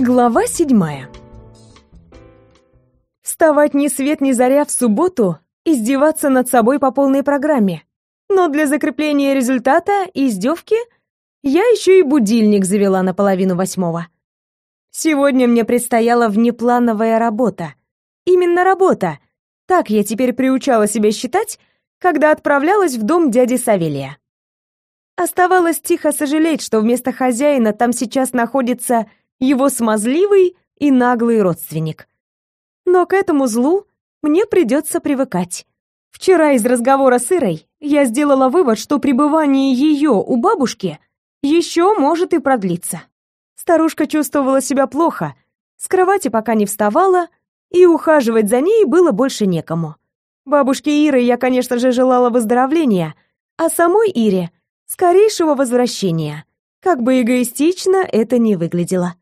Глава седьмая. Вставать ни свет ни заря в субботу, издеваться над собой по полной программе. Но для закрепления результата издевки я еще и будильник завела на половину восьмого. Сегодня мне предстояла внеплановая работа. Именно работа. Так я теперь приучала себя считать, когда отправлялась в дом дяди Савелия. Оставалось тихо сожалеть, что вместо хозяина там сейчас находится его смазливый и наглый родственник. Но к этому злу мне придется привыкать. Вчера из разговора с Ирой я сделала вывод, что пребывание ее у бабушки еще может и продлиться. Старушка чувствовала себя плохо, с кровати пока не вставала, и ухаживать за ней было больше некому. Бабушке Иры я, конечно же, желала выздоровления, а самой Ире — скорейшего возвращения, как бы эгоистично это ни выглядело.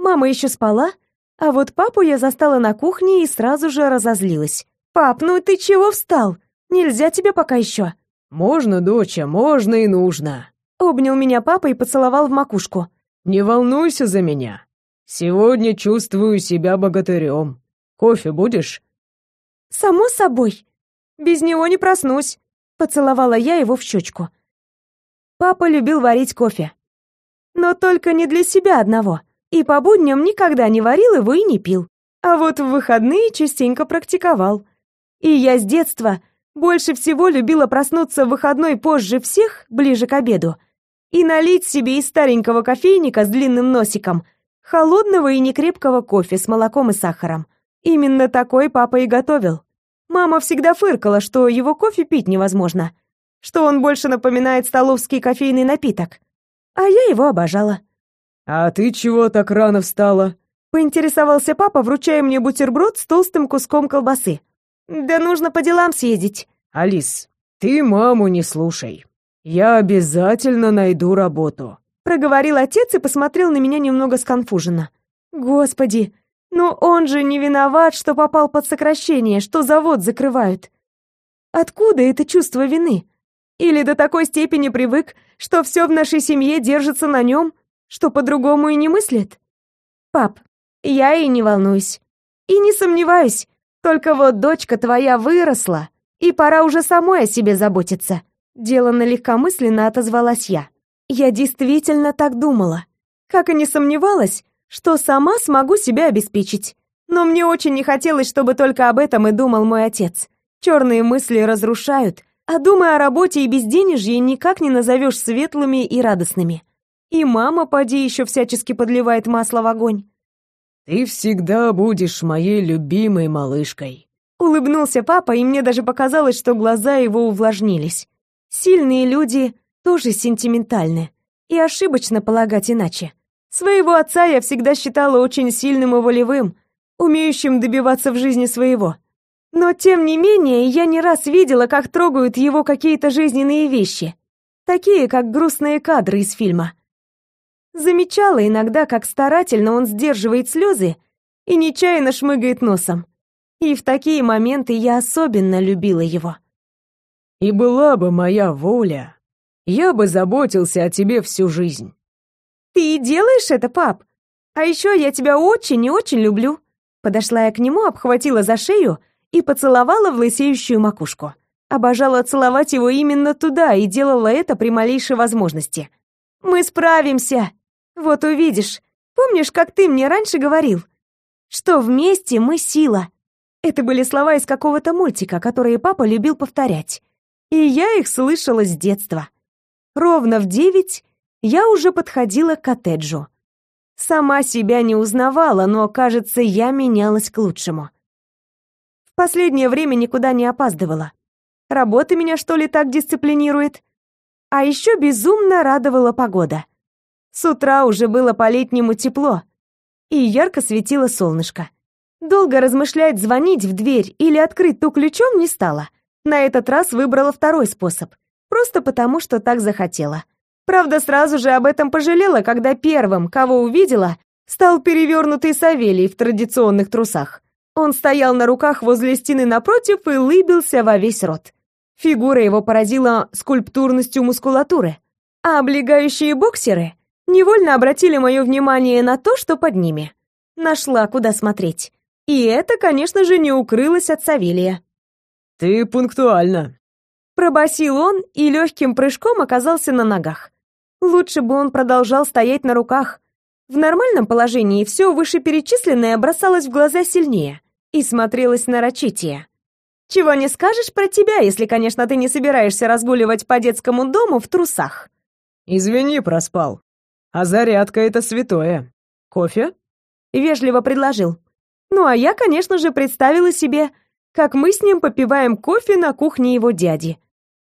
Мама еще спала, а вот папу я застала на кухне и сразу же разозлилась. «Пап, ну ты чего встал? Нельзя тебе пока еще». «Можно, доча, можно и нужно». Обнял меня папа и поцеловал в макушку. «Не волнуйся за меня. Сегодня чувствую себя богатырем. Кофе будешь?» «Само собой. Без него не проснусь», — поцеловала я его в щечку. Папа любил варить кофе. Но только не для себя одного и по будням никогда не варил его и не пил. А вот в выходные частенько практиковал. И я с детства больше всего любила проснуться в выходной позже всех, ближе к обеду, и налить себе из старенького кофейника с длинным носиком холодного и некрепкого кофе с молоком и сахаром. Именно такой папа и готовил. Мама всегда фыркала, что его кофе пить невозможно, что он больше напоминает столовский кофейный напиток. А я его обожала. «А ты чего так рано встала?» — поинтересовался папа, вручая мне бутерброд с толстым куском колбасы. «Да нужно по делам съездить». «Алис, ты маму не слушай. Я обязательно найду работу», — проговорил отец и посмотрел на меня немного сконфуженно. «Господи, но он же не виноват, что попал под сокращение, что завод закрывают. Откуда это чувство вины? Или до такой степени привык, что все в нашей семье держится на нем, что по-другому и не мыслит? Пап, я и не волнуюсь. И не сомневаюсь. Только вот дочка твоя выросла, и пора уже самой о себе заботиться. Деланно легкомысленно отозвалась я. Я действительно так думала. Как и не сомневалась, что сама смогу себя обеспечить. Но мне очень не хотелось, чтобы только об этом и думал мой отец. Черные мысли разрушают, а думая о работе и безденежье никак не назовешь светлыми и радостными. И мама, поди, еще всячески подливает масло в огонь. «Ты всегда будешь моей любимой малышкой», Улыбнулся папа, и мне даже показалось, что глаза его увлажнились. Сильные люди тоже сентиментальны, и ошибочно полагать иначе. Своего отца я всегда считала очень сильным и волевым, умеющим добиваться в жизни своего. Но, тем не менее, я не раз видела, как трогают его какие-то жизненные вещи, такие, как грустные кадры из фильма. Замечала иногда, как старательно он сдерживает слезы и нечаянно шмыгает носом. И в такие моменты я особенно любила его. «И была бы моя воля, я бы заботился о тебе всю жизнь». «Ты и делаешь это, пап? А еще я тебя очень и очень люблю». Подошла я к нему, обхватила за шею и поцеловала в лысеющую макушку. Обожала целовать его именно туда и делала это при малейшей возможности. «Мы справимся!» Вот увидишь. Помнишь, как ты мне раньше говорил, что вместе мы сила? Это были слова из какого-то мультика, которые папа любил повторять. И я их слышала с детства. Ровно в девять я уже подходила к коттеджу. Сама себя не узнавала, но, кажется, я менялась к лучшему. В последнее время никуда не опаздывала. Работа меня, что ли, так дисциплинирует? А еще безумно радовала погода. С утра уже было по-летнему тепло, и ярко светило солнышко. Долго размышлять, звонить в дверь или открыть ту ключом не стала. На этот раз выбрала второй способ, просто потому, что так захотела. Правда, сразу же об этом пожалела, когда первым, кого увидела, стал перевернутый Савелий в традиционных трусах. Он стоял на руках возле стены напротив и лыбился во весь рот. Фигура его поразила скульптурностью мускулатуры, а облегающие боксеры невольно обратили мое внимание на то, что под ними. Нашла, куда смотреть. И это, конечно же, не укрылось от Савелия. «Ты пунктуальна», — пробасил он и легким прыжком оказался на ногах. Лучше бы он продолжал стоять на руках. В нормальном положении все вышеперечисленное бросалось в глаза сильнее и смотрелось нарочитее. Чего не скажешь про тебя, если, конечно, ты не собираешься разгуливать по детскому дому в трусах. Извини, проспал. А зарядка — это святое. Кофе? Вежливо предложил. Ну, а я, конечно же, представила себе, как мы с ним попиваем кофе на кухне его дяди.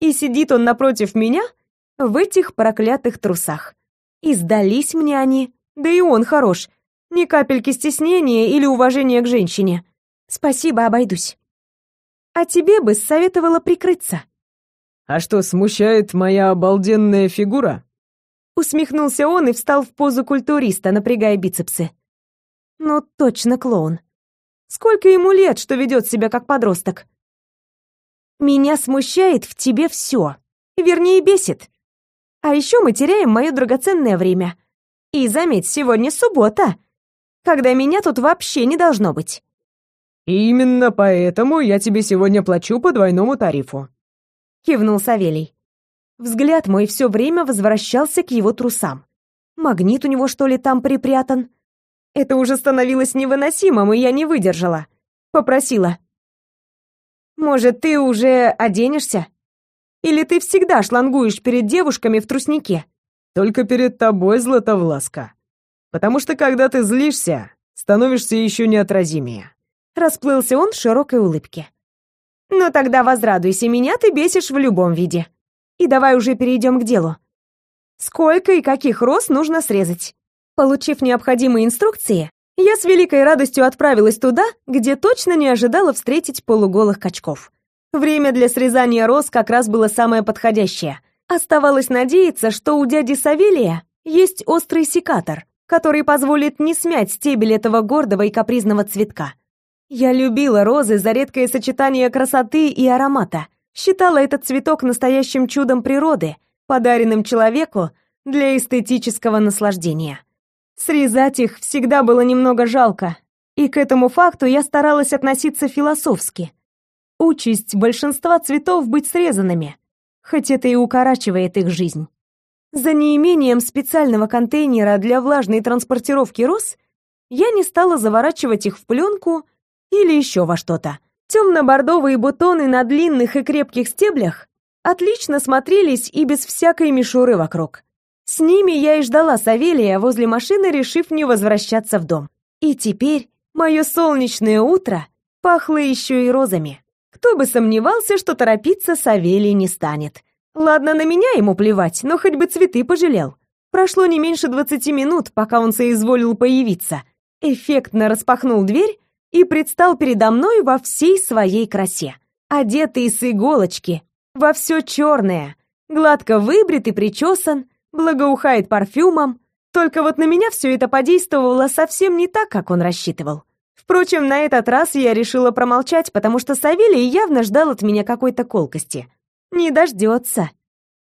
И сидит он напротив меня в этих проклятых трусах. И сдались мне они, да и он хорош. Ни капельки стеснения или уважения к женщине. Спасибо, обойдусь. А тебе бы советовала прикрыться. А что, смущает моя обалденная фигура? Усмехнулся он и встал в позу культуриста, напрягая бицепсы. Ну, точно клоун. Сколько ему лет, что ведет себя как подросток? Меня смущает в тебе все. Вернее, бесит. А еще мы теряем мое драгоценное время. И заметь, сегодня суббота, когда меня тут вообще не должно быть. именно поэтому я тебе сегодня плачу по двойному тарифу. Кивнул Савелий. Взгляд мой все время возвращался к его трусам. Магнит у него, что ли, там припрятан? Это уже становилось невыносимым, и я не выдержала. Попросила. «Может, ты уже оденешься? Или ты всегда шлангуешь перед девушками в труснике?» «Только перед тобой, Златовласка. Потому что, когда ты злишься, становишься еще неотразимее». Расплылся он в широкой улыбке. «Ну тогда возрадуйся, меня ты бесишь в любом виде». И давай уже перейдем к делу. Сколько и каких роз нужно срезать? Получив необходимые инструкции, я с великой радостью отправилась туда, где точно не ожидала встретить полуголых качков. Время для срезания роз как раз было самое подходящее. Оставалось надеяться, что у дяди Савелия есть острый секатор, который позволит не смять стебель этого гордого и капризного цветка. Я любила розы за редкое сочетание красоты и аромата, считала этот цветок настоящим чудом природы, подаренным человеку для эстетического наслаждения. Срезать их всегда было немного жалко, и к этому факту я старалась относиться философски. Участь большинства цветов быть срезанными, хоть это и укорачивает их жизнь. За неимением специального контейнера для влажной транспортировки роз я не стала заворачивать их в пленку или еще во что-то. Темно-бордовые бутоны на длинных и крепких стеблях отлично смотрелись и без всякой мишуры вокруг. С ними я и ждала Савелия возле машины, решив не возвращаться в дом. И теперь мое солнечное утро пахло еще и розами. Кто бы сомневался, что торопиться Савелий не станет. Ладно, на меня ему плевать, но хоть бы цветы пожалел. Прошло не меньше двадцати минут, пока он соизволил появиться. Эффектно распахнул дверь и предстал передо мной во всей своей красе. Одетый с иголочки, во все черное, гладко выбрит и причесан, благоухает парфюмом. Только вот на меня все это подействовало совсем не так, как он рассчитывал. Впрочем, на этот раз я решила промолчать, потому что Савелий явно ждал от меня какой-то колкости. Не дождется.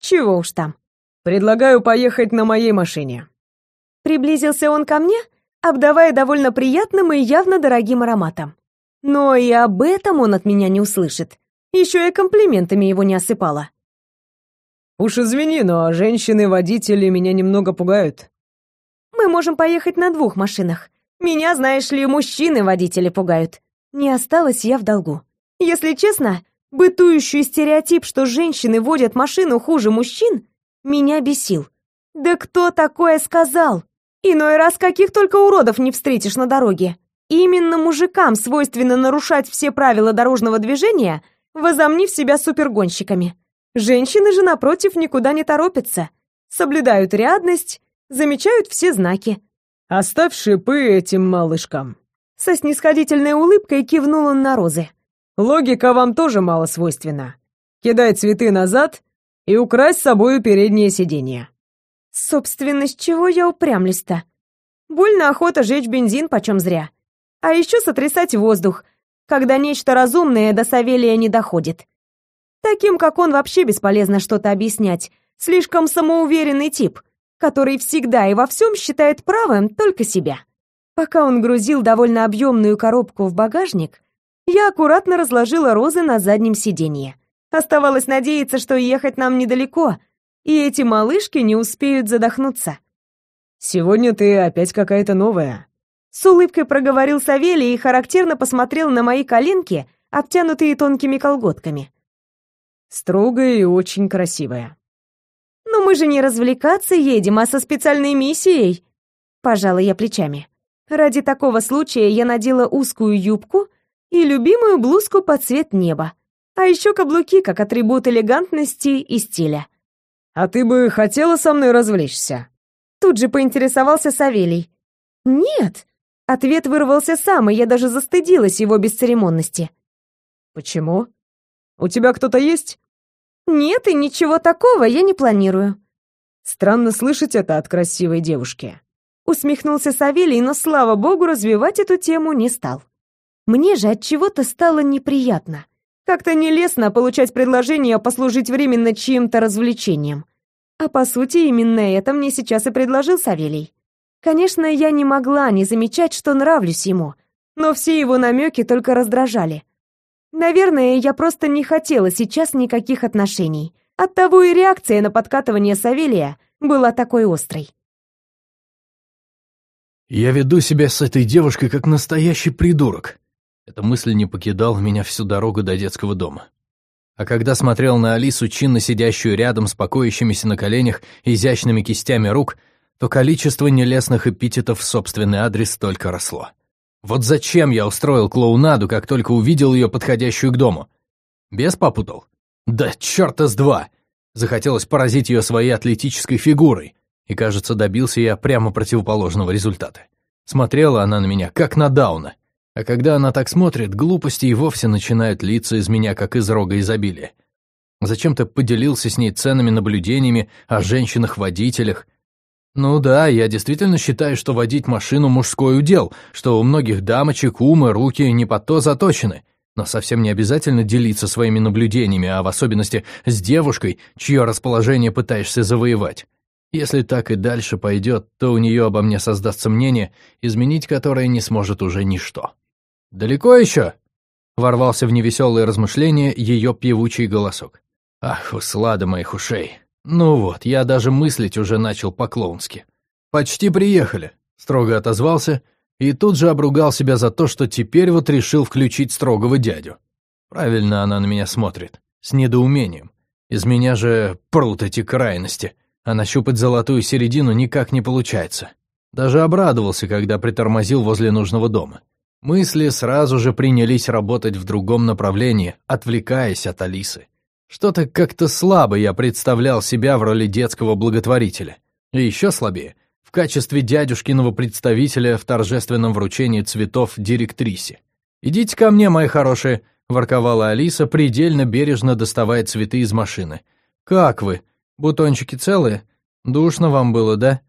Чего уж там. «Предлагаю поехать на моей машине». Приблизился он ко мне, обдавая довольно приятным и явно дорогим ароматом. Но и об этом он от меня не услышит. Еще и комплиментами его не осыпала. «Уж извини, но женщины-водители меня немного пугают». «Мы можем поехать на двух машинах. Меня, знаешь ли, мужчины-водители пугают. Не осталась я в долгу. Если честно, бытующий стереотип, что женщины водят машину хуже мужчин, меня бесил. Да кто такое сказал? Иной раз каких только уродов не встретишь на дороге. Именно мужикам свойственно нарушать все правила дорожного движения, возомнив себя супергонщиками. Женщины же, напротив, никуда не торопятся. Соблюдают рядность, замечают все знаки. «Оставь шипы этим малышкам». Со снисходительной улыбкой кивнул он на розы. «Логика вам тоже мало свойственна. Кидай цветы назад и украсть с собою переднее сиденье». Собственно, с чего я упрямлюсь-то? Больно охота жечь бензин почем зря. А еще сотрясать воздух, когда нечто разумное до Савелия не доходит. Таким, как он, вообще бесполезно что-то объяснять. Слишком самоуверенный тип, который всегда и во всем считает правым только себя. Пока он грузил довольно объемную коробку в багажник, я аккуратно разложила розы на заднем сиденье. Оставалось надеяться, что ехать нам недалеко, и эти малышки не успеют задохнуться. «Сегодня ты опять какая-то новая», — с улыбкой проговорил Савелий и характерно посмотрел на мои коленки, обтянутые тонкими колготками. «Строгая и очень красивая». «Но мы же не развлекаться едем, а со специальной миссией», — пожала я плечами. Ради такого случая я надела узкую юбку и любимую блузку под цвет неба, а еще каблуки как атрибут элегантности и стиля. «А ты бы хотела со мной развлечься?» Тут же поинтересовался Савелий. «Нет!» Ответ вырвался сам, и я даже застыдилась его бесцеремонности. «Почему? У тебя кто-то есть?» «Нет, и ничего такого я не планирую». «Странно слышать это от красивой девушки». Усмехнулся Савелий, но, слава богу, развивать эту тему не стал. Мне же от чего-то стало неприятно. Как-то нелестно получать предложение послужить временно чьим-то развлечением. А по сути, именно это мне сейчас и предложил Савелий. Конечно, я не могла не замечать, что нравлюсь ему, но все его намеки только раздражали. Наверное, я просто не хотела сейчас никаких отношений. Оттого и реакция на подкатывание Савелия была такой острой. Я веду себя с этой девушкой как настоящий придурок. Эта мысль не покидала меня всю дорогу до детского дома. А когда смотрел на Алису, чинно сидящую рядом с покоящимися на коленях изящными кистями рук, то количество нелестных эпитетов в собственный адрес только росло. Вот зачем я устроил клоунаду, как только увидел ее подходящую к дому? Без попутал? Да черта с два! Захотелось поразить ее своей атлетической фигурой, и, кажется, добился я прямо противоположного результата. Смотрела она на меня, как на Дауна. А когда она так смотрит, глупости и вовсе начинают литься из меня, как из рога изобилия. Зачем ты поделился с ней ценными наблюдениями о женщинах-водителях? Ну да, я действительно считаю, что водить машину мужской удел, что у многих дамочек умы, руки не под то заточены. Но совсем не обязательно делиться своими наблюдениями, а в особенности с девушкой, чье расположение пытаешься завоевать. Если так и дальше пойдет, то у нее обо мне создастся мнение, изменить которое не сможет уже ничто. «Далеко еще?» — ворвался в невеселые размышления ее певучий голосок. «Ах, услада моих ушей! Ну вот, я даже мыслить уже начал по-клоунски. Почти приехали», — строго отозвался, и тут же обругал себя за то, что теперь вот решил включить строгого дядю. Правильно она на меня смотрит, с недоумением. Из меня же прут эти крайности а нащупать золотую середину никак не получается. Даже обрадовался, когда притормозил возле нужного дома. Мысли сразу же принялись работать в другом направлении, отвлекаясь от Алисы. Что-то как-то слабо я представлял себя в роли детского благотворителя. И еще слабее — в качестве дядюшкиного представителя в торжественном вручении цветов директрисе. «Идите ко мне, мои хорошие», — ворковала Алиса, предельно бережно доставая цветы из машины. «Как вы? Бутончики целые? Душно вам было, да?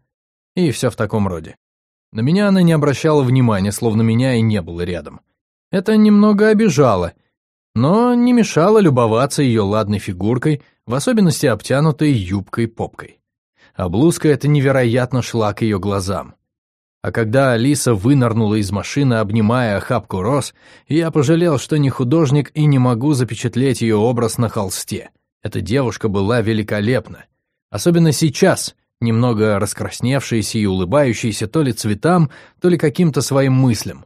И все в таком роде. На меня она не обращала внимания, словно меня и не было рядом. Это немного обижало, но не мешало любоваться ее ладной фигуркой, в особенности обтянутой юбкой-попкой. А блузка эта невероятно шла к ее глазам. А когда Алиса вынырнула из машины, обнимая охапку роз, я пожалел, что не художник и не могу запечатлеть ее образ на холсте. Эта девушка была великолепна. Особенно сейчас, немного раскрасневшаяся и улыбающаяся то ли цветам, то ли каким-то своим мыслям.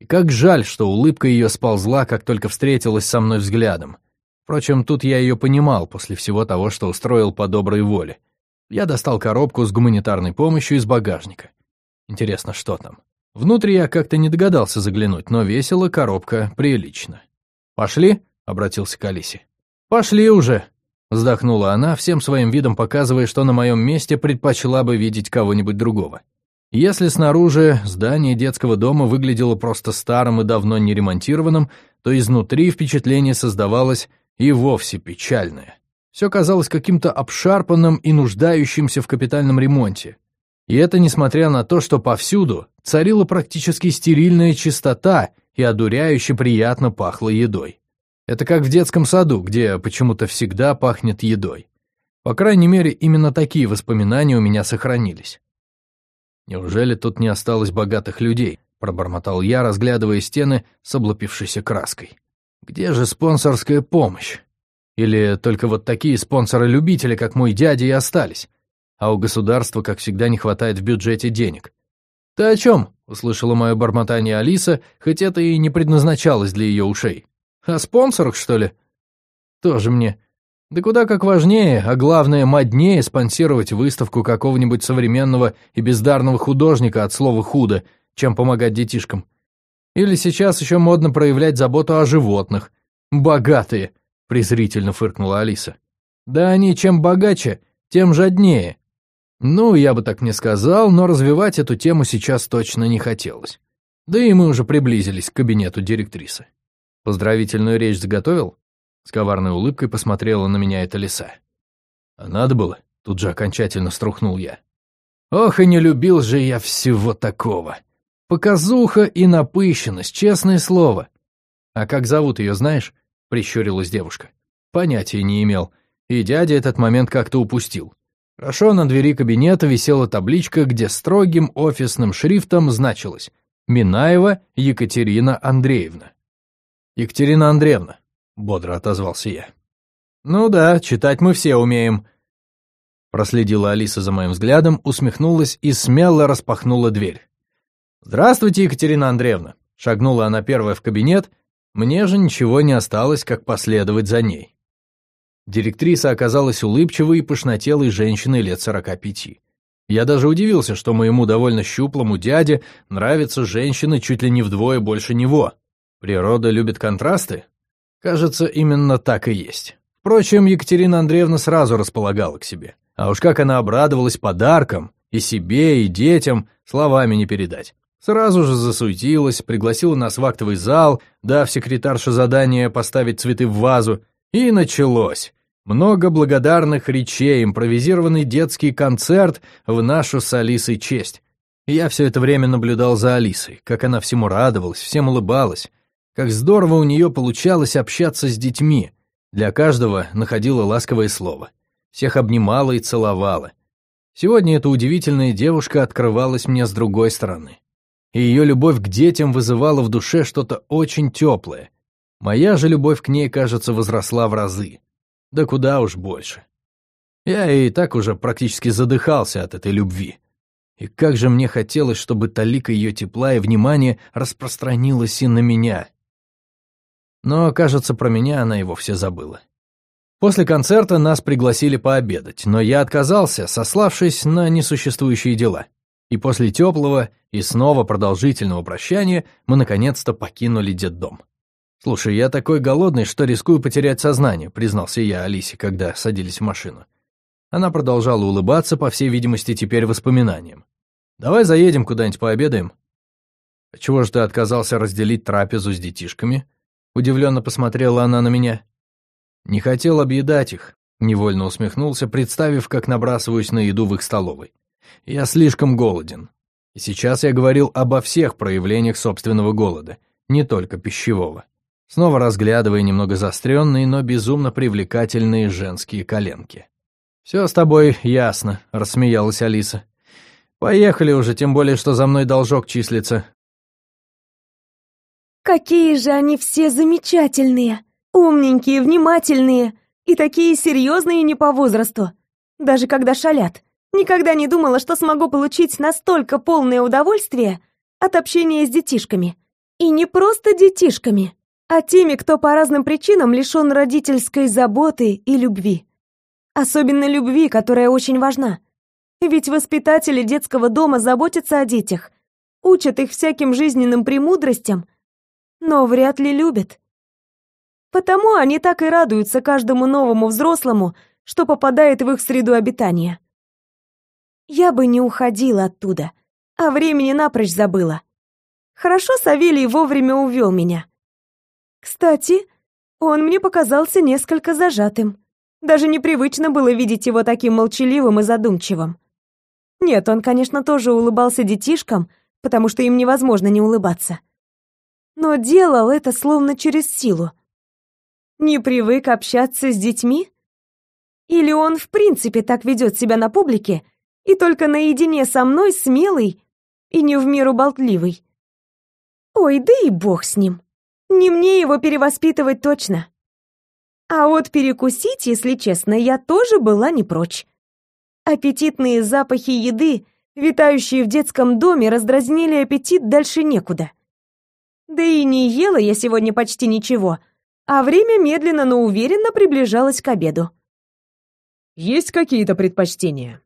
И как жаль, что улыбка ее сползла, как только встретилась со мной взглядом. Впрочем, тут я ее понимал после всего того, что устроил по доброй воле. Я достал коробку с гуманитарной помощью из багажника. Интересно, что там? Внутрь я как-то не догадался заглянуть, но весила коробка прилично. «Пошли?» — обратился к Алисе. «Пошли уже!» — вздохнула она, всем своим видом показывая, что на моем месте предпочла бы видеть кого-нибудь другого. Если снаружи здание детского дома выглядело просто старым и давно не ремонтированным, то изнутри впечатление создавалось и вовсе печальное. Все казалось каким-то обшарпанным и нуждающимся в капитальном ремонте. И это несмотря на то, что повсюду царила практически стерильная чистота и одуряюще приятно пахло едой. Это как в детском саду, где почему-то всегда пахнет едой. По крайней мере, именно такие воспоминания у меня сохранились. Неужели тут не осталось богатых людей? Пробормотал я, разглядывая стены с облупившейся краской. Где же спонсорская помощь? Или только вот такие спонсоры-любители, как мой дядя, и остались? А у государства, как всегда, не хватает в бюджете денег. «Ты о чем?» — услышала мое бормотание Алиса, хоть это и не предназначалось для ее ушей. «О спонсорах, что ли?» «Тоже мне. Да куда как важнее, а главное моднее спонсировать выставку какого-нибудь современного и бездарного художника от слова «худо», чем помогать детишкам. Или сейчас еще модно проявлять заботу о животных. Богатые, презрительно фыркнула Алиса. Да они чем богаче, тем жаднее. Ну, я бы так не сказал, но развивать эту тему сейчас точно не хотелось. Да и мы уже приблизились к кабинету директрисы. Поздравительную речь заготовил? С коварной улыбкой посмотрела на меня эта лиса. А надо было? Тут же окончательно струхнул я. Ох, и не любил же я всего такого. Показуха и напыщенность, честное слово. А как зовут ее, знаешь? Прищурилась девушка. Понятия не имел. И дядя этот момент как-то упустил. Хорошо, на двери кабинета висела табличка, где строгим офисным шрифтом значилось «Минаева Екатерина Андреевна». «Екатерина Андреевна», — бодро отозвался я. «Ну да, читать мы все умеем». Проследила Алиса за моим взглядом, усмехнулась и смело распахнула дверь. «Здравствуйте, Екатерина Андреевна», — шагнула она первая в кабинет, мне же ничего не осталось, как последовать за ней. Директриса оказалась улыбчивой и пышнотелой женщиной лет сорока пяти. Я даже удивился, что моему довольно щуплому дяде нравятся женщины чуть ли не вдвое больше него. Природа любит контрасты? Кажется, именно так и есть. Впрочем, Екатерина Андреевна сразу располагала к себе. А уж как она обрадовалась подаркам, и себе, и детям, словами не передать. Сразу же засуетилась, пригласила нас в актовый зал, дав секретарше задание поставить цветы в вазу, и началось. Много благодарных речей, импровизированный детский концерт в нашу с Алисой честь. я все это время наблюдал за Алисой, как она всему радовалась, всем улыбалась, как здорово у нее получалось общаться с детьми. Для каждого находила ласковое слово. Всех обнимала и целовала. Сегодня эта удивительная девушка открывалась мне с другой стороны. И ее любовь к детям вызывала в душе что-то очень теплое. Моя же любовь к ней, кажется, возросла в разы. Да куда уж больше. Я и так уже практически задыхался от этой любви. И как же мне хотелось, чтобы талика ее тепла и внимания распространилась и на меня. Но, кажется, про меня она и вовсе забыла. После концерта нас пригласили пообедать, но я отказался, сославшись на несуществующие дела. И после теплого и снова продолжительного прощания мы наконец-то покинули детдом. «Слушай, я такой голодный, что рискую потерять сознание», признался я Алисе, когда садились в машину. Она продолжала улыбаться, по всей видимости, теперь воспоминаниям. «Давай заедем куда-нибудь пообедаем». «А «Чего же ты отказался разделить трапезу с детишками?» Удивленно посмотрела она на меня. «Не хотел объедать их», — невольно усмехнулся, представив, как набрасываюсь на еду в их столовой. «Я слишком голоден. И сейчас я говорил обо всех проявлениях собственного голода, не только пищевого» снова разглядывая немного заостренные, но безумно привлекательные женские коленки. «Все с тобой ясно», — рассмеялась Алиса. «Поехали уже, тем более, что за мной должок числится». «Какие же они все замечательные! Умненькие, внимательные и такие серьезные не по возрасту, даже когда шалят. Никогда не думала, что смогу получить настолько полное удовольствие от общения с детишками. И не просто детишками, а теми, кто по разным причинам лишен родительской заботы и любви. Особенно любви, которая очень важна. Ведь воспитатели детского дома заботятся о детях, учат их всяким жизненным премудростям, но вряд ли любят. Потому они так и радуются каждому новому взрослому, что попадает в их среду обитания. Я бы не уходила оттуда, а времени напрочь забыла. Хорошо Савелий вовремя увел меня. Кстати, он мне показался несколько зажатым. Даже непривычно было видеть его таким молчаливым и задумчивым. Нет, он, конечно, тоже улыбался детишкам, потому что им невозможно не улыбаться. Но делал это словно через силу. Не привык общаться с детьми? Или он в принципе так ведет себя на публике, и только наедине со мной смелый и не в меру болтливый. Ой, да и бог с ним. Не мне его перевоспитывать точно. А вот перекусить, если честно, я тоже была не прочь. Аппетитные запахи еды, витающие в детском доме, раздразнили аппетит дальше некуда. Да и не ела я сегодня почти ничего, а время медленно, но уверенно приближалось к обеду. «Есть какие-то предпочтения?»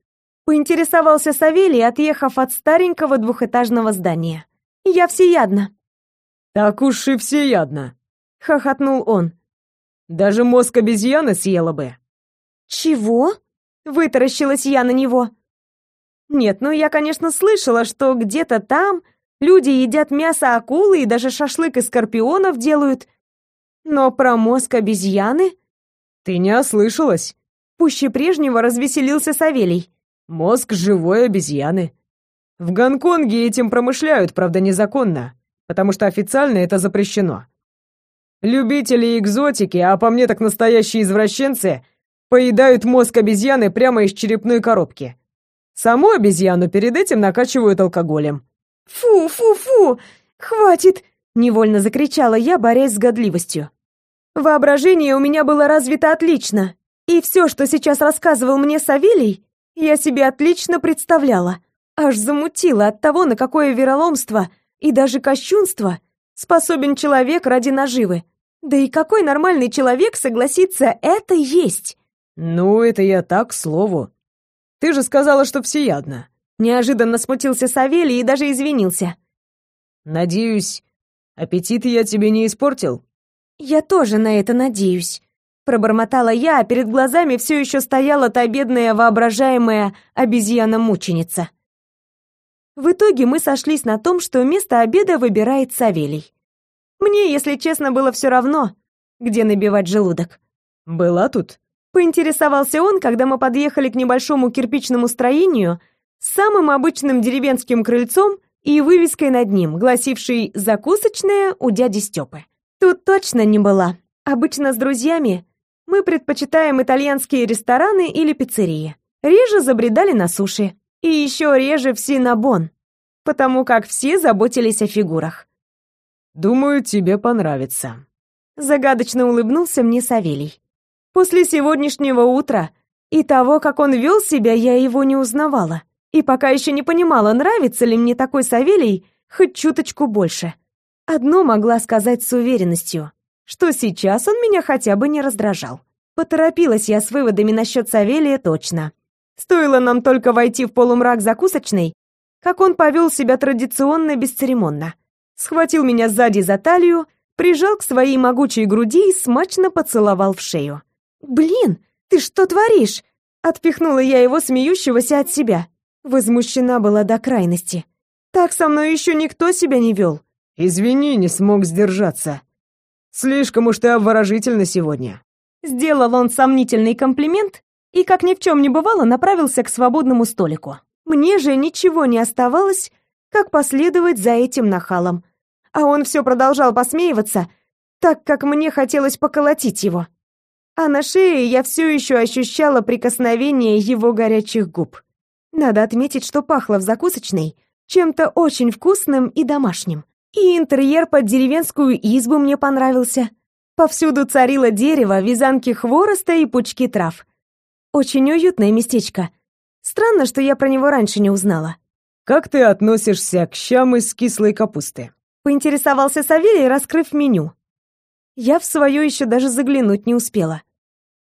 Поинтересовался Савелий, отъехав от старенького двухэтажного здания. «Я всеядна». «Так уж и всеядно», — хохотнул он. «Даже мозг обезьяны съела бы». «Чего?» — вытаращилась я на него. «Нет, ну я, конечно, слышала, что где-то там люди едят мясо акулы и даже шашлык из скорпионов делают. Но про мозг обезьяны...» «Ты не ослышалась?» Пуще прежнего развеселился Савелий. «Мозг живой обезьяны. В Гонконге этим промышляют, правда, незаконно потому что официально это запрещено. Любители экзотики, а по мне так настоящие извращенцы, поедают мозг обезьяны прямо из черепной коробки. Саму обезьяну перед этим накачивают алкоголем. «Фу, фу, фу! Хватит!» — невольно закричала я, борясь с годливостью. Воображение у меня было развито отлично, и все, что сейчас рассказывал мне Савелий, я себе отлично представляла. Аж замутило от того, на какое вероломство — и даже кощунство способен человек ради наживы. Да и какой нормальный человек согласится это есть? Ну, это я так, к слову. Ты же сказала, что всеядно. Неожиданно смутился Савелий и даже извинился. Надеюсь, аппетит я тебе не испортил? Я тоже на это надеюсь. Пробормотала я, а перед глазами все еще стояла та бедная воображаемая обезьяна-мученица. В итоге мы сошлись на том, что место обеда выбирает Савелий. Мне, если честно, было все равно, где набивать желудок. «Была тут?» Поинтересовался он, когда мы подъехали к небольшому кирпичному строению с самым обычным деревенским крыльцом и вывеской над ним, гласившей «Закусочная у дяди Степы». Тут точно не была. Обычно с друзьями мы предпочитаем итальянские рестораны или пиццерии. Реже забредали на суши. И еще реже в Синабон, потому как все заботились о фигурах. «Думаю, тебе понравится», — загадочно улыбнулся мне Савелий. После сегодняшнего утра и того, как он вел себя, я его не узнавала. И пока еще не понимала, нравится ли мне такой Савелий хоть чуточку больше. Одно могла сказать с уверенностью, что сейчас он меня хотя бы не раздражал. Поторопилась я с выводами насчет Савелия точно. Стоило нам только войти в полумрак закусочной, как он повел себя традиционно бесцеремонно. Схватил меня сзади за талию, прижал к своей могучей груди и смачно поцеловал в шею. «Блин, ты что творишь?» Отпихнула я его, смеющегося от себя. Возмущена была до крайности. Так со мной еще никто себя не вел. «Извини, не смог сдержаться. Слишком уж ты обворожительна сегодня». Сделал он сомнительный комплимент и, как ни в чем не бывало, направился к свободному столику. Мне же ничего не оставалось, как последовать за этим нахалом. А он все продолжал посмеиваться, так как мне хотелось поколотить его. А на шее я все еще ощущала прикосновение его горячих губ. Надо отметить, что пахло в закусочной чем-то очень вкусным и домашним. И интерьер под деревенскую избу мне понравился. Повсюду царило дерево, вязанки хвороста и пучки трав. Очень уютное местечко. Странно, что я про него раньше не узнала. «Как ты относишься к щам из кислой капусты?» Поинтересовался Савелий, раскрыв меню. Я в свое еще даже заглянуть не успела.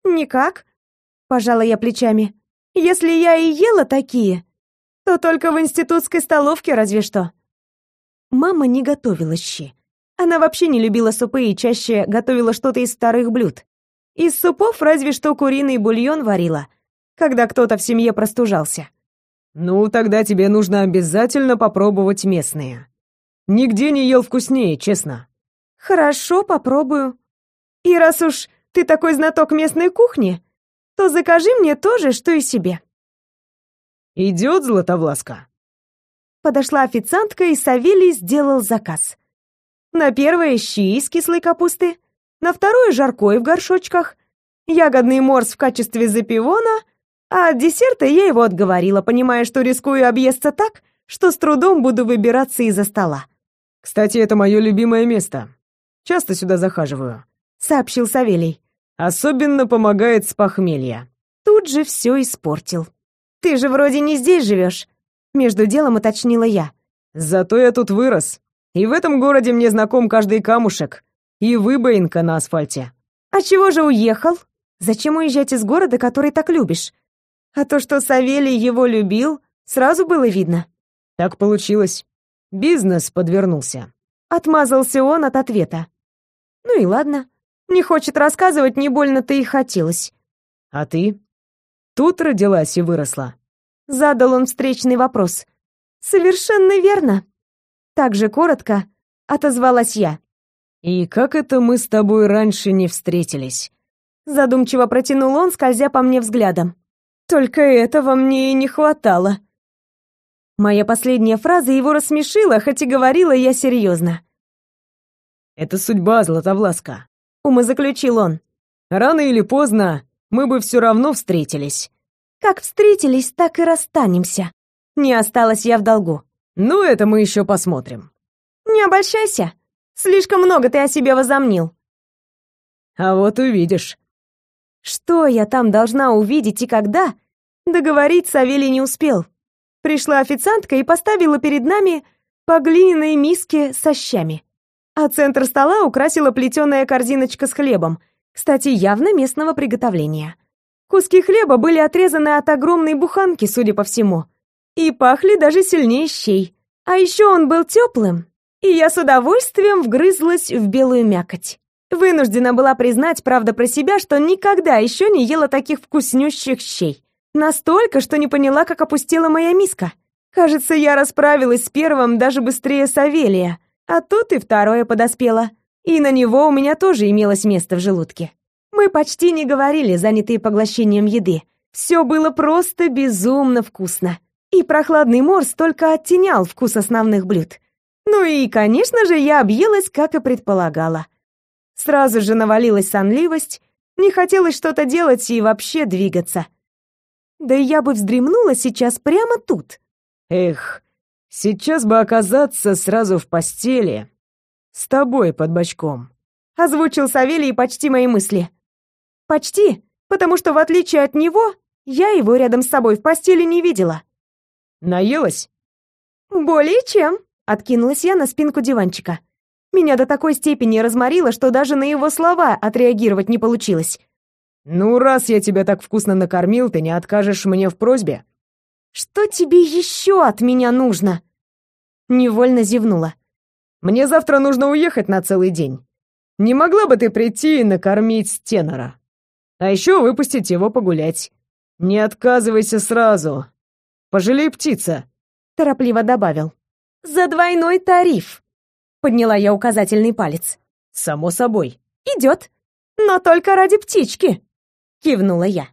«Никак», — пожала я плечами. «Если я и ела такие, то только в институтской столовке разве что». Мама не готовила щи. Она вообще не любила супы и чаще готовила что-то из старых блюд. Из супов разве что куриный бульон варила, когда кто-то в семье простужался. Ну, тогда тебе нужно обязательно попробовать местные. Нигде не ел вкуснее, честно. Хорошо, попробую. И раз уж ты такой знаток местной кухни, то закажи мне то же, что и себе. Идет, Златовласка. Подошла официантка, и Савелий сделал заказ. На первое щи из кислой капусты, на второе жаркое в горшочках, ягодный морс в качестве запивона, А от десерта я его отговорила, понимая, что рискую объесться так, что с трудом буду выбираться из-за стола. «Кстати, это мое любимое место. Часто сюда захаживаю», — сообщил Савелий. «Особенно помогает с похмелья». Тут же все испортил. «Ты же вроде не здесь живешь», — между делом уточнила я. «Зато я тут вырос, и в этом городе мне знаком каждый камушек и выбоинка на асфальте». «А чего же уехал? Зачем уезжать из города, который так любишь? А то, что Савелий его любил, сразу было видно». «Так получилось. Бизнес подвернулся». Отмазался он от ответа. «Ну и ладно. Не хочет рассказывать, не больно-то и хотелось». «А ты? Тут родилась и выросла?» Задал он встречный вопрос. «Совершенно верно». Так же коротко отозвалась я. «И как это мы с тобой раньше не встретились?» Задумчиво протянул он, скользя по мне взглядом. «Только этого мне и не хватало». Моя последняя фраза его рассмешила, хоть и говорила я серьезно. «Это судьба, Златовласка», — умозаключил он. «Рано или поздно мы бы все равно встретились». «Как встретились, так и расстанемся. Не осталась я в долгу». «Ну, это мы еще посмотрим». «Не обольщайся. Слишком много ты о себе возомнил». «А вот увидишь». Что я там должна увидеть и когда? Договорить Савелий не успел. Пришла официантка и поставила перед нами по глиняной миске со щами. А центр стола украсила плетеная корзиночка с хлебом, кстати, явно местного приготовления. Куски хлеба были отрезаны от огромной буханки, судя по всему, и пахли даже сильнее щей. А еще он был теплым, и я с удовольствием вгрызлась в белую мякоть. Вынуждена была признать, правда, про себя, что никогда еще не ела таких вкуснющих щей. Настолько, что не поняла, как опустила моя миска. Кажется, я расправилась с первым даже быстрее Савелия, а тут и второе подоспело. И на него у меня тоже имелось место в желудке. Мы почти не говорили, занятые поглощением еды. Все было просто безумно вкусно. И прохладный морс только оттенял вкус основных блюд. Ну и, конечно же, я объелась, как и предполагала. Сразу же навалилась сонливость, не хотелось что-то делать и вообще двигаться. Да я бы вздремнула сейчас прямо тут. Эх, сейчас бы оказаться сразу в постели. С тобой под бочком. Озвучил Савелий почти мои мысли. Почти, потому что в отличие от него, я его рядом с собой в постели не видела. Наелась? Более чем. Откинулась я на спинку диванчика. Меня до такой степени разморило, что даже на его слова отреагировать не получилось. «Ну, раз я тебя так вкусно накормил, ты не откажешь мне в просьбе?» «Что тебе еще от меня нужно?» Невольно зевнула. «Мне завтра нужно уехать на целый день. Не могла бы ты прийти и накормить тенора? А еще выпустить его погулять. Не отказывайся сразу. Пожалей птица», — торопливо добавил. «За двойной тариф!» Подняла я указательный палец. «Само собой». «Идет. Но только ради птички!» Кивнула я.